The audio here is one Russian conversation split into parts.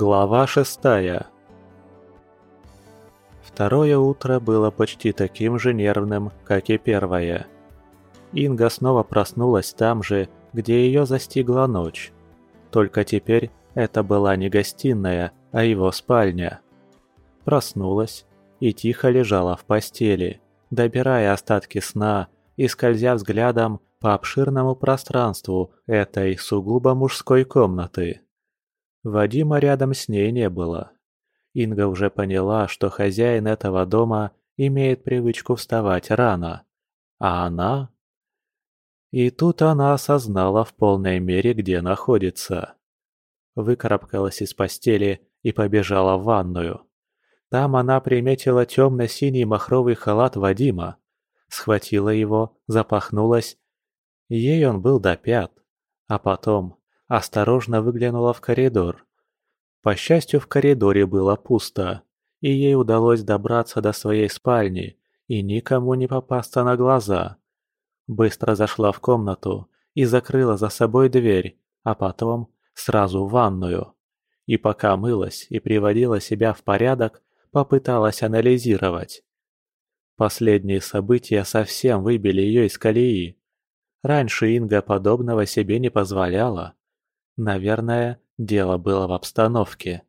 Глава шестая Второе утро было почти таким же нервным, как и первое. Инга снова проснулась там же, где ее застигла ночь. Только теперь это была не гостиная, а его спальня. Проснулась и тихо лежала в постели, добирая остатки сна и скользя взглядом по обширному пространству этой сугубо мужской комнаты. Вадима рядом с ней не было. Инга уже поняла, что хозяин этого дома имеет привычку вставать рано. А она... И тут она осознала в полной мере, где находится. Выкарабкалась из постели и побежала в ванную. Там она приметила темно-синий махровый халат Вадима, схватила его, запахнулась. Ей он был до пят, а потом осторожно выглянула в коридор. По счастью, в коридоре было пусто, и ей удалось добраться до своей спальни и никому не попасться на глаза. Быстро зашла в комнату и закрыла за собой дверь, а потом сразу в ванную. И пока мылась и приводила себя в порядок, попыталась анализировать. Последние события совсем выбили ее из колеи. Раньше Инга подобного себе не позволяла. Наверное, дело было в обстановке.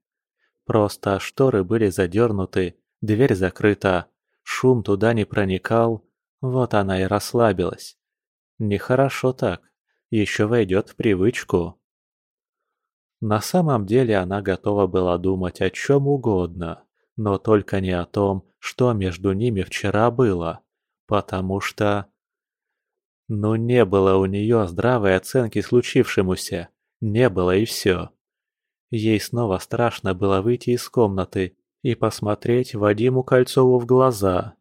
Просто шторы были задернуты, дверь закрыта, шум туда не проникал, вот она и расслабилась. Нехорошо так, еще войдет в привычку. На самом деле она готова была думать о чем угодно, но только не о том, что между ними вчера было, потому что... Ну не было у нее здравой оценки случившемуся. Не было и все. Ей снова страшно было выйти из комнаты и посмотреть Вадиму Кольцову в глаза.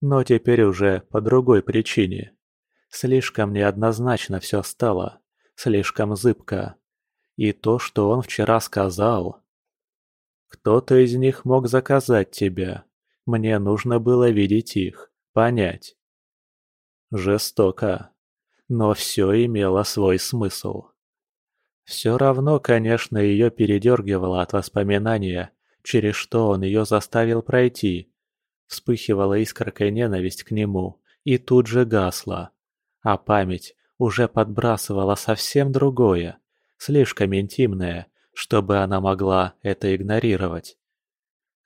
Но теперь уже по другой причине. Слишком неоднозначно все стало, слишком зыбко. И то, что он вчера сказал... Кто-то из них мог заказать тебя. Мне нужно было видеть их, понять. Жестоко. Но все имело свой смысл. Все равно, конечно, ее передергивало от воспоминания, через что он ее заставил пройти. Вспыхивала искоркой ненависть к нему и тут же гасла. А память уже подбрасывала совсем другое, слишком интимное, чтобы она могла это игнорировать.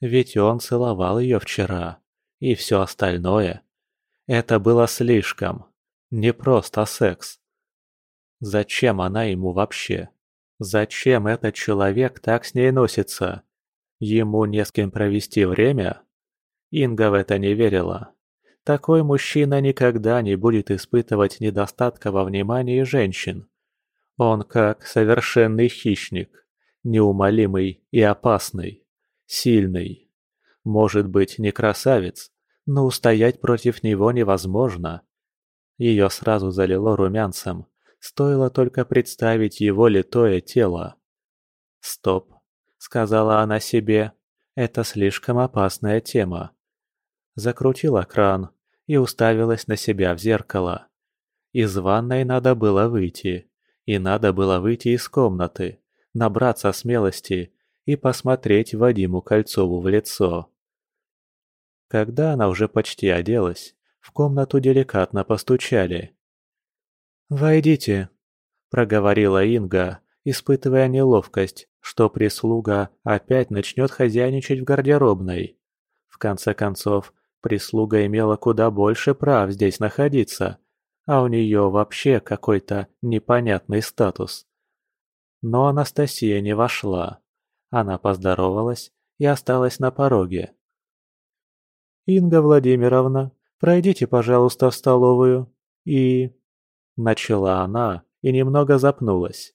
Ведь он целовал ее вчера, и все остальное. Это было слишком. Не просто секс. Зачем она ему вообще? Зачем этот человек так с ней носится? Ему не с кем провести время? Инга в это не верила. Такой мужчина никогда не будет испытывать недостатка во внимании женщин. Он как совершенный хищник, неумолимый и опасный, сильный. Может быть, не красавец, но устоять против него невозможно. Ее сразу залило румянцем, Стоило только представить его литое тело. «Стоп», — сказала она себе, — «это слишком опасная тема». Закрутила кран и уставилась на себя в зеркало. Из ванной надо было выйти, и надо было выйти из комнаты, набраться смелости и посмотреть Вадиму Кольцову в лицо. Когда она уже почти оделась, в комнату деликатно постучали. «Войдите», – проговорила Инга, испытывая неловкость, что прислуга опять начнет хозяйничать в гардеробной. В конце концов, прислуга имела куда больше прав здесь находиться, а у нее вообще какой-то непонятный статус. Но Анастасия не вошла. Она поздоровалась и осталась на пороге. «Инга Владимировна, пройдите, пожалуйста, в столовую и...» Начала она и немного запнулась.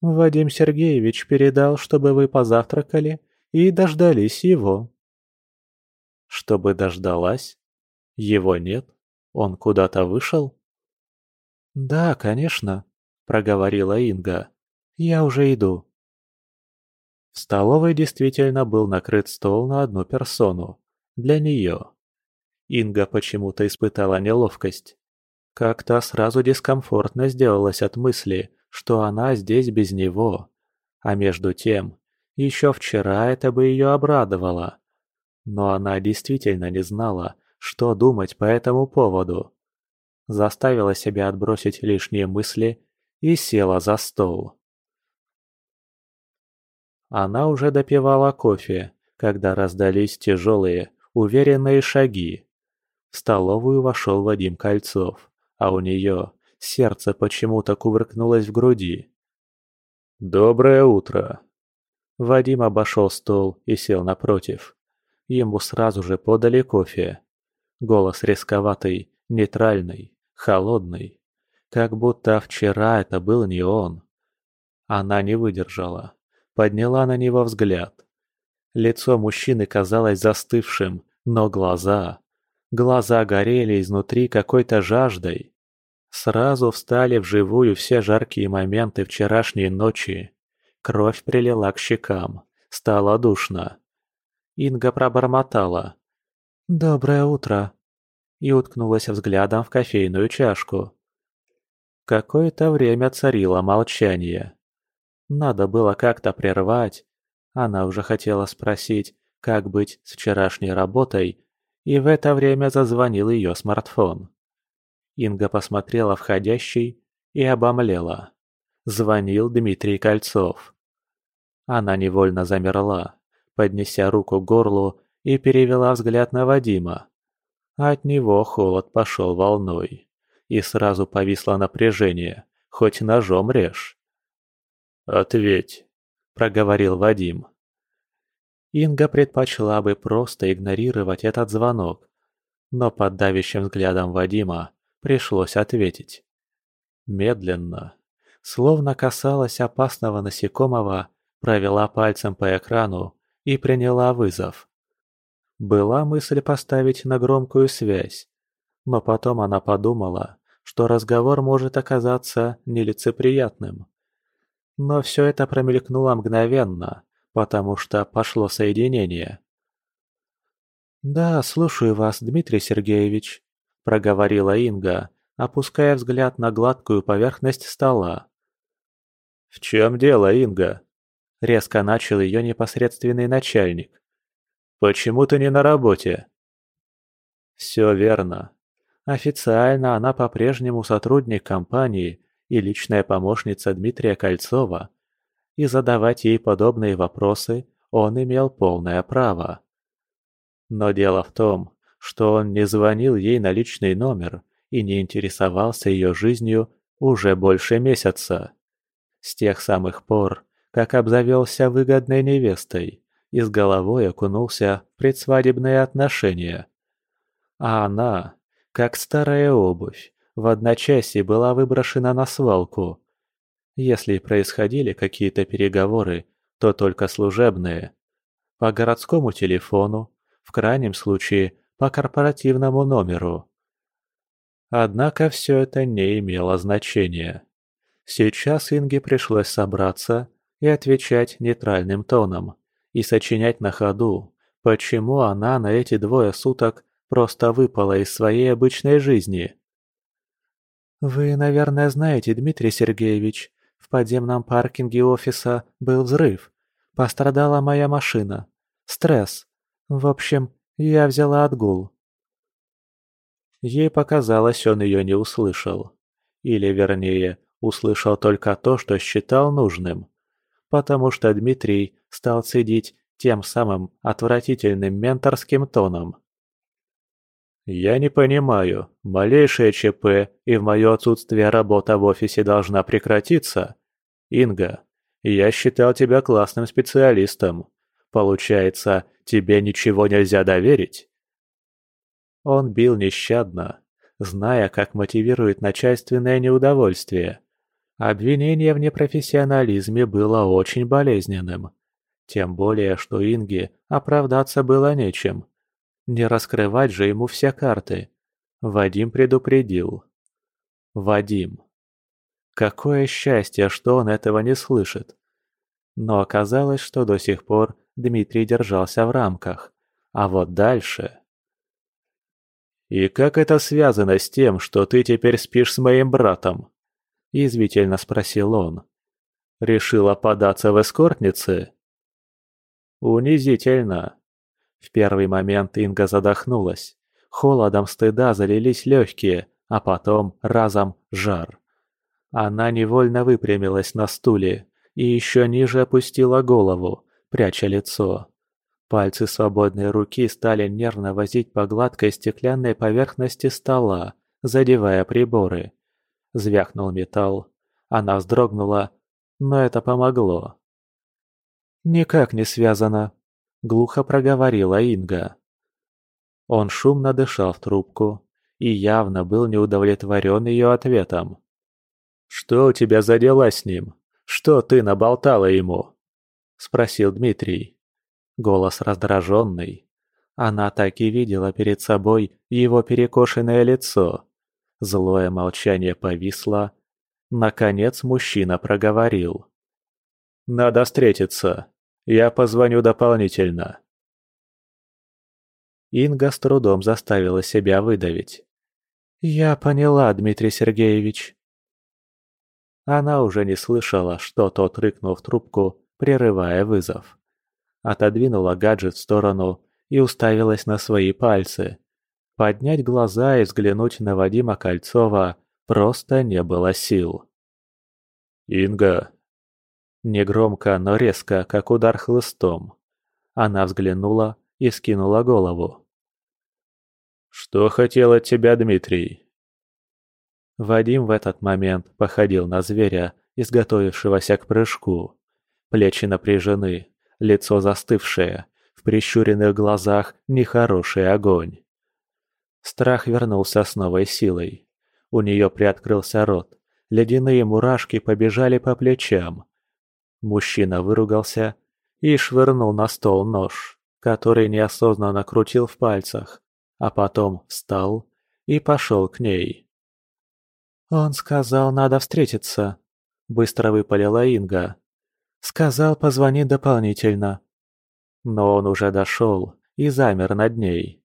«Вадим Сергеевич передал, чтобы вы позавтракали и дождались его». «Чтобы дождалась? Его нет? Он куда-то вышел?» «Да, конечно», — проговорила Инга. «Я уже иду». В столовой действительно был накрыт стол на одну персону. Для нее. Инга почему-то испытала неловкость. Как-то сразу дискомфортно сделалось от мысли, что она здесь без него. А между тем, Еще вчера это бы ее обрадовало. Но она действительно не знала, что думать по этому поводу. Заставила себя отбросить лишние мысли и села за стол. Она уже допивала кофе, когда раздались тяжелые, уверенные шаги. В столовую вошел Вадим Кольцов, а у нее сердце почему-то кувыркнулось в груди. «Доброе утро!» Вадим обошел стол и сел напротив. Ему сразу же подали кофе. Голос рисковатый, нейтральный, холодный. Как будто вчера это был не он. Она не выдержала. Подняла на него взгляд. Лицо мужчины казалось застывшим, но глаза... Глаза горели изнутри какой-то жаждой. Сразу встали вживую все жаркие моменты вчерашней ночи. Кровь прилила к щекам. Стало душно. Инга пробормотала. «Доброе утро!» и уткнулась взглядом в кофейную чашку. Какое-то время царило молчание. Надо было как-то прервать. Она уже хотела спросить, как быть с вчерашней работой, и в это время зазвонил ее смартфон. Инга посмотрела входящий и обомлела. Звонил Дмитрий Кольцов. Она невольно замерла, поднеся руку к горлу и перевела взгляд на Вадима. От него холод пошел волной. И сразу повисло напряжение, хоть ножом режь. «Ответь», — проговорил Вадим. Инга предпочла бы просто игнорировать этот звонок, но под давящим взглядом Вадима пришлось ответить. Медленно, словно касалась опасного насекомого, провела пальцем по экрану и приняла вызов. Была мысль поставить на громкую связь, но потом она подумала, что разговор может оказаться нелицеприятным. Но все это промелькнуло мгновенно, потому что пошло соединение. «Да, слушаю вас, Дмитрий Сергеевич», – проговорила Инга, опуская взгляд на гладкую поверхность стола. «В чем дело, Инга?» – резко начал ее непосредственный начальник. «Почему ты не на работе?» «Все верно. Официально она по-прежнему сотрудник компании и личная помощница Дмитрия Кольцова, и задавать ей подобные вопросы он имел полное право. Но дело в том, что он не звонил ей на личный номер и не интересовался ее жизнью уже больше месяца. С тех самых пор, как обзавелся выгодной невестой и с головой окунулся в предсвадебные отношения. А она, как старая обувь, в одночасье была выброшена на свалку. Если происходили какие-то переговоры, то только служебные. По городскому телефону, в крайнем случае по корпоративному номеру. Однако все это не имело значения. Сейчас Инге пришлось собраться и отвечать нейтральным тоном и сочинять на ходу, почему она на эти двое суток просто выпала из своей обычной жизни. «Вы, наверное, знаете, Дмитрий Сергеевич, в подземном паркинге офиса был взрыв. Пострадала моя машина. Стресс. В общем, я взяла отгул». Ей показалось, он ее не услышал. Или, вернее, услышал только то, что считал нужным потому что Дмитрий стал цедить тем самым отвратительным менторским тоном. «Я не понимаю, малейшее ЧП и в мое отсутствие работа в офисе должна прекратиться? Инга, я считал тебя классным специалистом. Получается, тебе ничего нельзя доверить?» Он бил нещадно, зная, как мотивирует начальственное неудовольствие. Обвинение в непрофессионализме было очень болезненным. Тем более, что Инге оправдаться было нечем. Не раскрывать же ему все карты. Вадим предупредил. Вадим. Какое счастье, что он этого не слышит. Но оказалось, что до сих пор Дмитрий держался в рамках. А вот дальше... «И как это связано с тем, что ты теперь спишь с моим братом?» – язвительно спросил он. «Решила податься в эскортницы?» Унизительно. В первый момент Инга задохнулась. Холодом стыда залились легкие, а потом разом жар. Она невольно выпрямилась на стуле и еще ниже опустила голову, пряча лицо. Пальцы свободной руки стали нервно возить по гладкой стеклянной поверхности стола, задевая приборы. Звякнул металл. Она вздрогнула, но это помогло. «Никак не связано», — глухо проговорила Инга. Он шумно дышал в трубку и явно был неудовлетворен ее ответом. «Что у тебя за дела с ним? Что ты наболтала ему?» — спросил Дмитрий. Голос раздраженный. Она так и видела перед собой его перекошенное лицо. Злое молчание повисло. Наконец мужчина проговорил. «Надо встретиться. Я позвоню дополнительно». Инга с трудом заставила себя выдавить. «Я поняла, Дмитрий Сергеевич». Она уже не слышала, что тот рыкнул в трубку, прерывая вызов. Отодвинула гаджет в сторону и уставилась на свои пальцы. Поднять глаза и взглянуть на Вадима Кольцова просто не было сил. «Инга!» Негромко, но резко, как удар хлыстом. Она взглянула и скинула голову. «Что хотел от тебя Дмитрий?» Вадим в этот момент походил на зверя, изготовившегося к прыжку. Плечи напряжены, лицо застывшее, в прищуренных глазах нехороший огонь. Страх вернулся с новой силой. У нее приоткрылся рот, ледяные мурашки побежали по плечам. Мужчина выругался и швырнул на стол нож который неосознанно крутил в пальцах, а потом встал и пошел к ней. «Он сказал, надо встретиться», — быстро выпалила Инга. «Сказал, позвони дополнительно». Но он уже дошел и замер над ней.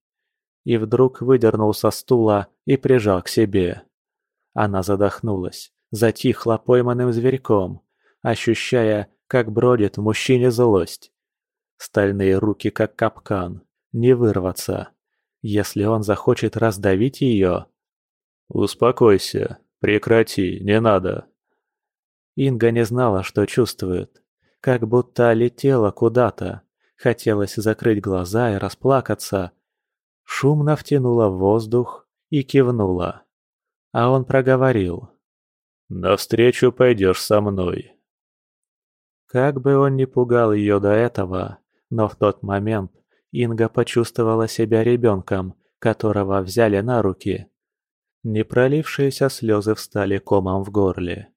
И вдруг выдернул со стула и прижал к себе. Она задохнулась, затихла пойманным зверьком, ощущая, как бродит в мужчине злость. Стальные руки как капкан, не вырваться. Если он захочет раздавить ее... «Успокойся, прекрати, не надо». Инга не знала, что чувствует. Как будто летела куда-то. Хотелось закрыть глаза и расплакаться. Шумно втянула воздух и кивнула. А он проговорил. «Навстречу пойдешь со мной». Как бы он ни пугал ее до этого, но в тот момент Инга почувствовала себя ребенком, которого взяли на руки. Непролившиеся слезы встали комом в горле.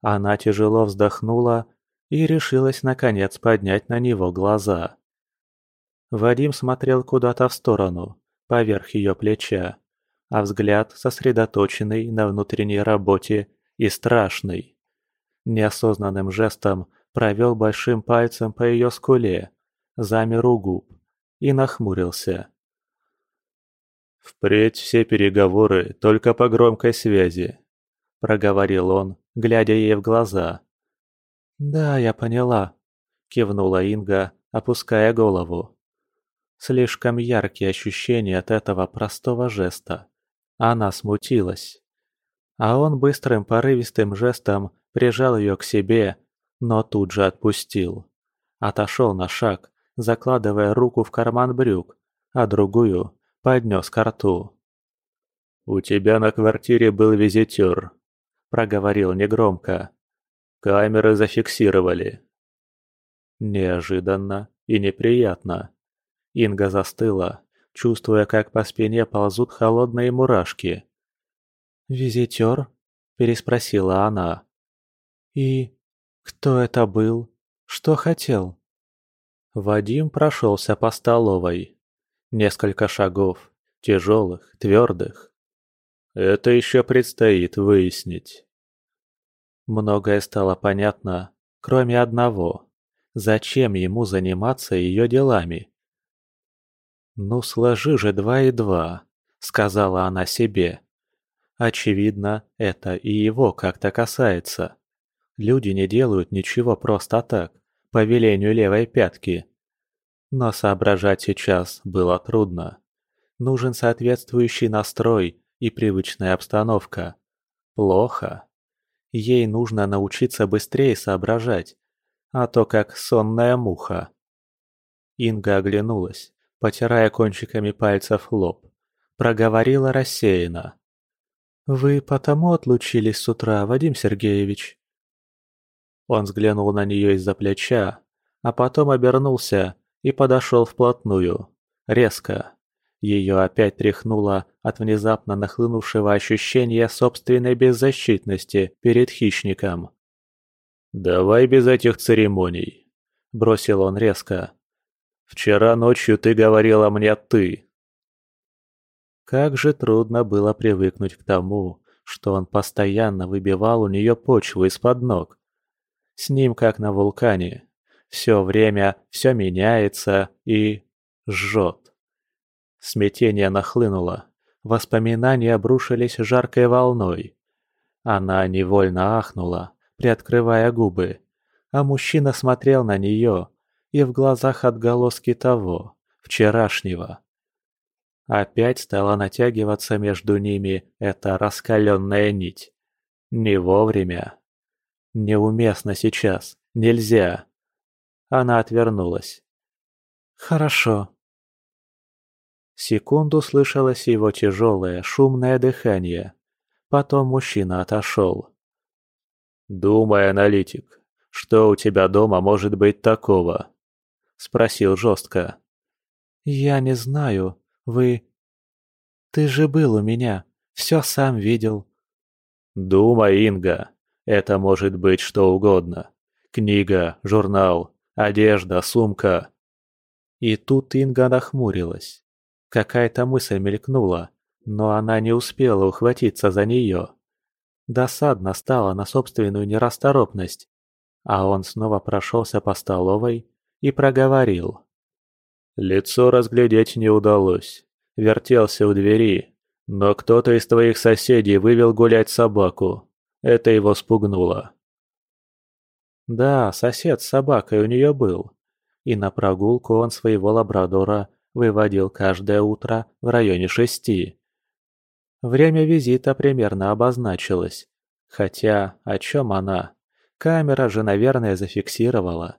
Она тяжело вздохнула и решилась наконец поднять на него глаза. Вадим смотрел куда-то в сторону, поверх ее плеча, а взгляд сосредоточенный на внутренней работе и страшный. Неосознанным жестом провел большим пальцем по ее скуле, замер у губ и нахмурился. «Впредь все переговоры только по громкой связи», — проговорил он, глядя ей в глаза. «Да, я поняла», — кивнула Инга, опуская голову. Слишком яркие ощущения от этого простого жеста. Она смутилась. А он быстрым порывистым жестом прижал ее к себе, но тут же отпустил. Отошел на шаг, закладывая руку в карман брюк, а другую поднес к рту. «У тебя на квартире был визитер», — проговорил негромко. «Камеры зафиксировали». Неожиданно и неприятно. Инга застыла, чувствуя, как по спине ползут холодные мурашки. «Визитер?» – переспросила она. «И кто это был? Что хотел?» Вадим прошелся по столовой. Несколько шагов, тяжелых, твердых. Это еще предстоит выяснить. Многое стало понятно, кроме одного. Зачем ему заниматься ее делами? «Ну, сложи же два и два», — сказала она себе. Очевидно, это и его как-то касается. Люди не делают ничего просто так, по велению левой пятки. Но соображать сейчас было трудно. Нужен соответствующий настрой и привычная обстановка. Плохо. Ей нужно научиться быстрее соображать, а то как сонная муха. Инга оглянулась, потирая кончиками пальцев лоб. Проговорила рассеянно. «Вы потому отлучились с утра, Вадим Сергеевич?» Он взглянул на нее из-за плеча, а потом обернулся и подошел вплотную, резко. Ее опять тряхнуло от внезапно нахлынувшего ощущения собственной беззащитности перед хищником. «Давай без этих церемоний», — бросил он резко. «Вчера ночью ты говорила мне «ты». Как же трудно было привыкнуть к тому, что он постоянно выбивал у нее почву из-под ног. С ним как на вулкане. Все время все меняется и... жжет. Смятение нахлынуло. Воспоминания обрушились жаркой волной. Она невольно ахнула, приоткрывая губы. А мужчина смотрел на нее, и в глазах отголоски того, вчерашнего. Опять стала натягиваться между ними эта раскаленная нить. Не вовремя. Неуместно сейчас. Нельзя. Она отвернулась. «Хорошо». Секунду слышалось его тяжелое, шумное дыхание. Потом мужчина отошел. «Думай, аналитик, что у тебя дома может быть такого?» Спросил жестко. «Я не знаю», вы... Ты же был у меня, все сам видел. Думай, Инга, это может быть что угодно. Книга, журнал, одежда, сумка. И тут Инга нахмурилась. Какая-то мысль мелькнула, но она не успела ухватиться за нее. Досадно стало на собственную нерасторопность, а он снова прошелся по столовой и проговорил. Лицо разглядеть не удалось. Вертелся у двери, но кто-то из твоих соседей вывел гулять собаку. Это его спугнуло. Да, сосед с собакой у нее был. И на прогулку он своего лабрадора выводил каждое утро в районе шести. Время визита примерно обозначилось. Хотя, о чем она? Камера же, наверное, зафиксировала.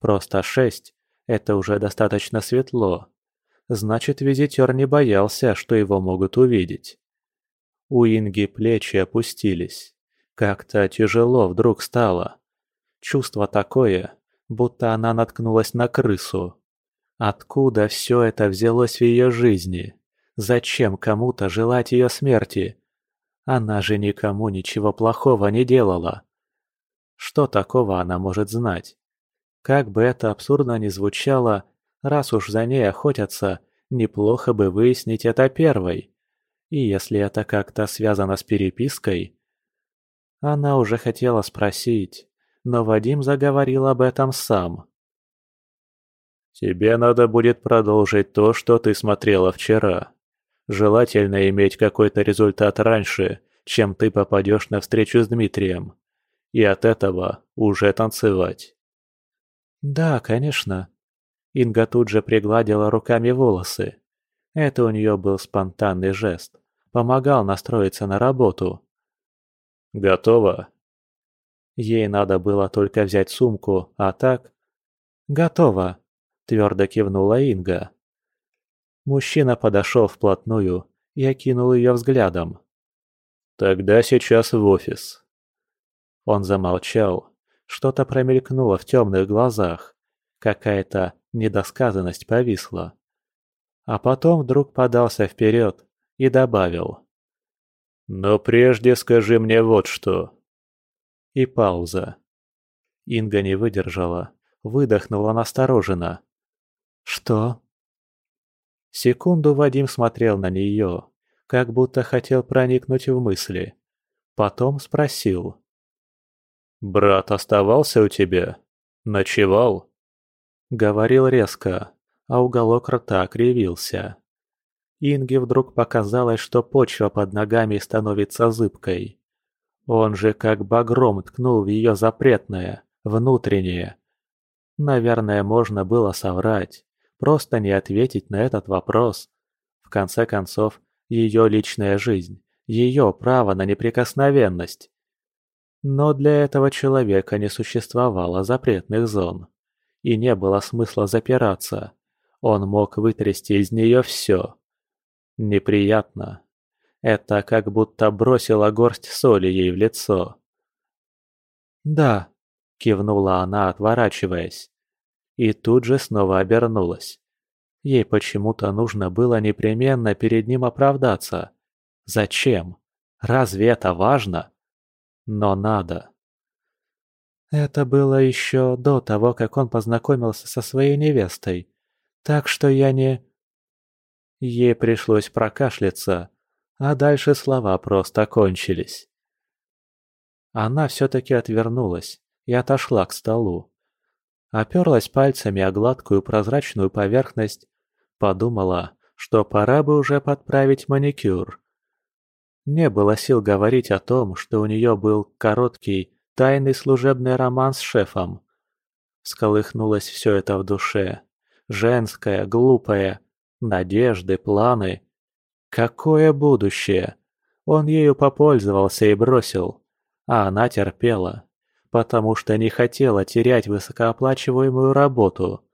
Просто шесть это уже достаточно светло. Значит, визитер не боялся, что его могут увидеть. У Инги плечи опустились. Как-то тяжело вдруг стало. Чувство такое, будто она наткнулась на крысу. Откуда все это взялось в ее жизни? Зачем кому-то желать ее смерти? Она же никому ничего плохого не делала. Что такого она может знать? Как бы это абсурдно ни звучало, раз уж за ней охотятся, неплохо бы выяснить это первой. И если это как-то связано с перепиской... Она уже хотела спросить, но Вадим заговорил об этом сам. «Тебе надо будет продолжить то, что ты смотрела вчера. Желательно иметь какой-то результат раньше, чем ты попадешь на встречу с Дмитрием. И от этого уже танцевать. «Да, конечно». Инга тут же пригладила руками волосы. Это у нее был спонтанный жест. Помогал настроиться на работу. «Готово?» Ей надо было только взять сумку, а так... «Готово», — твердо кивнула Инга. Мужчина подошел вплотную и окинул ее взглядом. «Тогда сейчас в офис». Он замолчал, что-то промелькнуло в темных глазах. Какая-то недосказанность повисла. А потом вдруг подался вперед и добавил. «Но прежде скажи мне вот что». И пауза. Инга не выдержала, выдохнула настороженно. «Что?» Секунду Вадим смотрел на нее, как будто хотел проникнуть в мысли. Потом спросил. «Брат оставался у тебя? Ночевал?» Говорил резко, а уголок рта кривился. Инге вдруг показалось, что почва под ногами становится зыбкой. Он же как багром ткнул в ее запретное, внутреннее. Наверное, можно было соврать, просто не ответить на этот вопрос. В конце концов, ее личная жизнь, ее право на неприкосновенность. Но для этого человека не существовало запретных зон. И не было смысла запираться. Он мог вытрясти из нее все. Неприятно. Это как будто бросила горсть соли ей в лицо. «Да», — кивнула она, отворачиваясь. И тут же снова обернулась. Ей почему-то нужно было непременно перед ним оправдаться. Зачем? Разве это важно? Но надо. Это было еще до того, как он познакомился со своей невестой. Так что я не... Ей пришлось прокашляться, а дальше слова просто кончились. Она все-таки отвернулась и отошла к столу. Оперлась пальцами о гладкую прозрачную поверхность, подумала, что пора бы уже подправить маникюр. Не было сил говорить о том, что у нее был короткий, тайный служебный роман с шефом. Сколыхнулось все это в душе. Женское, глупое, надежды, планы. Какое будущее! Он ею попользовался и бросил. А она терпела, потому что не хотела терять высокооплачиваемую работу.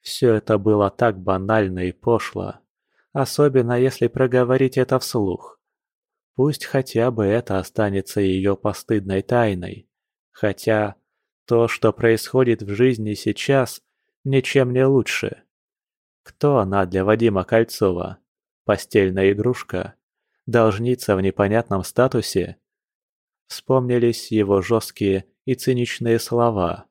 Все это было так банально и пошло, особенно если проговорить это вслух. Пусть хотя бы это останется ее постыдной тайной. Хотя то, что происходит в жизни сейчас, ничем не лучше. Кто она для Вадима Кольцова? Постельная игрушка? Должница в непонятном статусе? Вспомнились его жесткие и циничные слова.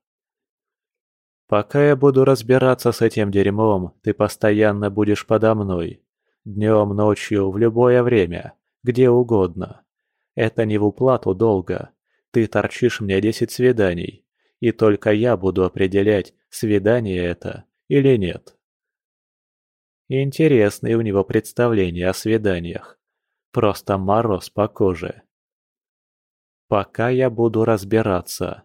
«Пока я буду разбираться с этим дерьмом, ты постоянно будешь подо мной. Днем, ночью, в любое время где угодно. Это не в уплату долга. Ты торчишь мне десять свиданий, и только я буду определять, свидание это или нет. Интересные у него представления о свиданиях. Просто мороз по коже. Пока я буду разбираться.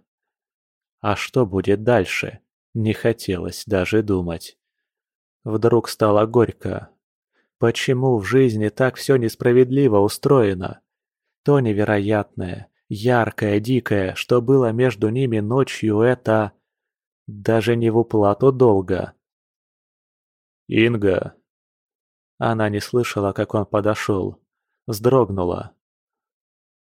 А что будет дальше, не хотелось даже думать. Вдруг стало горько, Почему в жизни так все несправедливо устроено? То невероятное, яркое, дикое, что было между ними ночью, это... Даже не в уплату долга. «Инга!» Она не слышала, как он подошел. Вздрогнула.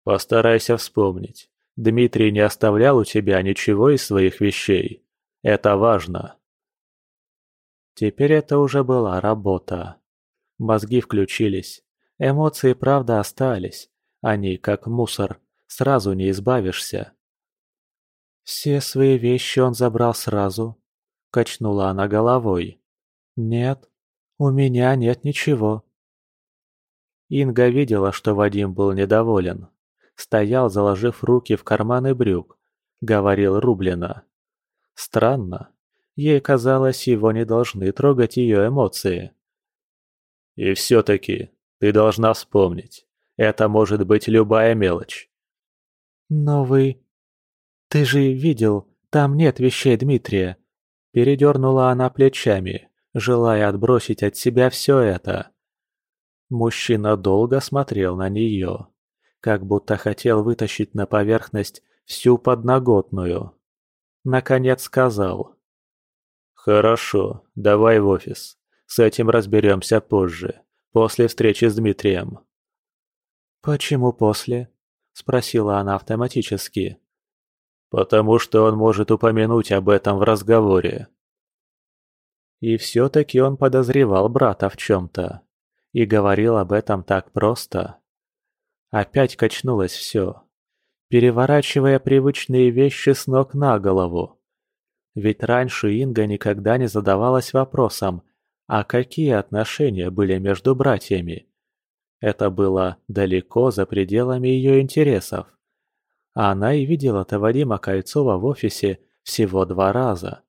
«Постарайся вспомнить. Дмитрий не оставлял у тебя ничего из своих вещей. Это важно». Теперь это уже была работа. Мозги включились. Эмоции, правда, остались. Они, как мусор, сразу не избавишься. «Все свои вещи он забрал сразу», — качнула она головой. «Нет, у меня нет ничего». Инга видела, что Вадим был недоволен. Стоял, заложив руки в карманы брюк. Говорил рублено. Странно. Ей казалось, его не должны трогать ее эмоции. И все-таки ты должна вспомнить, это может быть любая мелочь. Но вы... Ты же видел, там нет вещей Дмитрия. Передернула она плечами, желая отбросить от себя все это. Мужчина долго смотрел на нее, как будто хотел вытащить на поверхность всю подноготную. Наконец сказал. «Хорошо, давай в офис. С этим разберемся позже, после встречи с Дмитрием». «Почему после?» – спросила она автоматически. «Потому что он может упомянуть об этом в разговоре». И все-таки он подозревал брата в чем-то. И говорил об этом так просто. Опять качнулось все, переворачивая привычные вещи с ног на голову. Ведь раньше Инга никогда не задавалась вопросом, а какие отношения были между братьями? Это было далеко за пределами ее интересов. Она и видела-то Вадима Кольцова в офисе всего два раза.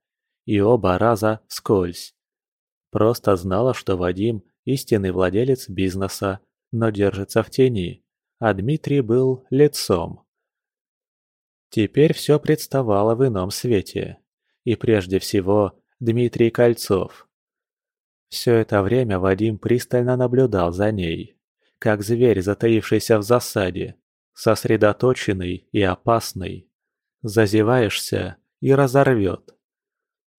И оба раза скользь. Просто знала, что Вадим – истинный владелец бизнеса, но держится в тени, а Дмитрий был лицом. Теперь все представало в ином свете. И прежде всего Дмитрий Кольцов – Все это время Вадим пристально наблюдал за ней, как зверь, затаившийся в засаде, сосредоточенный и опасный. Зазеваешься и разорвет.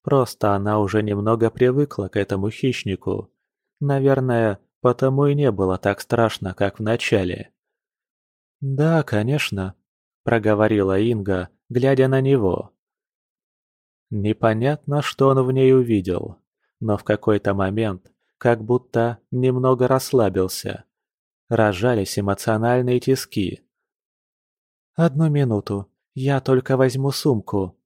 Просто она уже немного привыкла к этому хищнику. Наверное, потому и не было так страшно, как в начале. «Да, конечно», — проговорила Инга, глядя на него. Непонятно, что он в ней увидел, но в какой-то момент как будто немного расслабился. Рожались эмоциональные тиски. «Одну минуту, я только возьму сумку».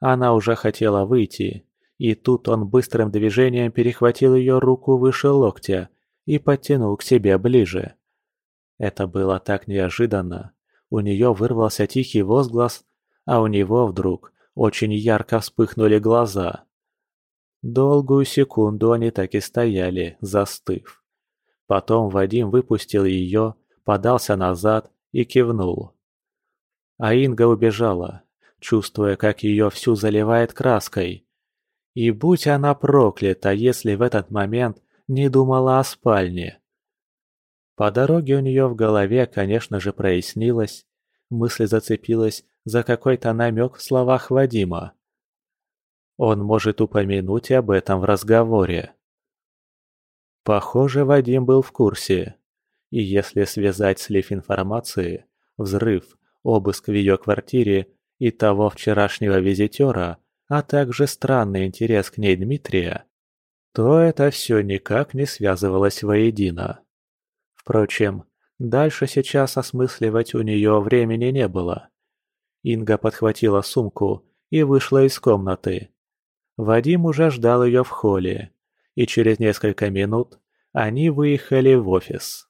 Она уже хотела выйти, и тут он быстрым движением перехватил ее руку выше локтя и подтянул к себе ближе. Это было так неожиданно. У нее вырвался тихий возглас, а у него вдруг очень ярко вспыхнули глаза. Долгую секунду они так и стояли, застыв. Потом Вадим выпустил ее, подался назад и кивнул. А Инга убежала, чувствуя, как ее всю заливает краской. И будь она проклята, если в этот момент не думала о спальне. По дороге у нее в голове, конечно же, прояснилось. Мысль зацепилась за какой-то намек в словах Вадима. Он может упомянуть об этом в разговоре. Похоже, Вадим был в курсе. И если связать слив информации, взрыв, обыск в ее квартире и того вчерашнего визитера, а также странный интерес к ней Дмитрия, то это все никак не связывалось воедино. Впрочем, дальше сейчас осмысливать у нее времени не было. Инга подхватила сумку и вышла из комнаты. Вадим уже ждал ее в холле, и через несколько минут они выехали в офис.